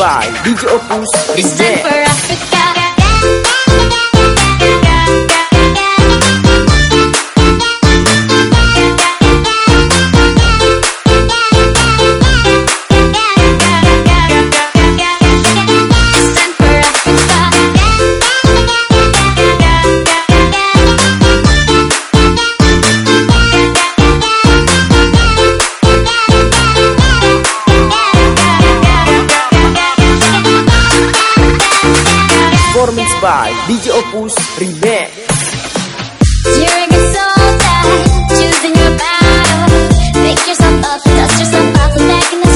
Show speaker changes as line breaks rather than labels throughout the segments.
by DJ Opus
Present
Campus primeiro
a choosing your battle. Pick yourself up, dust yourself off, and back in the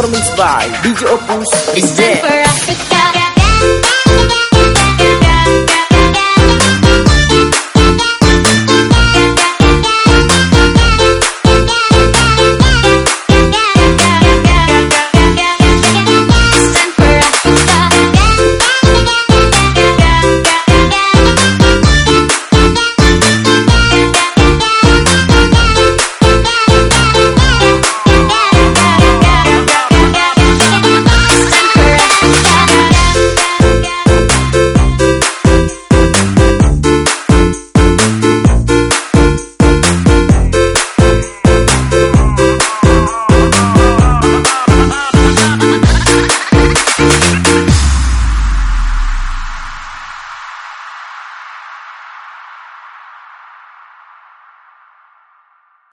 performance by DJ Opus is
there.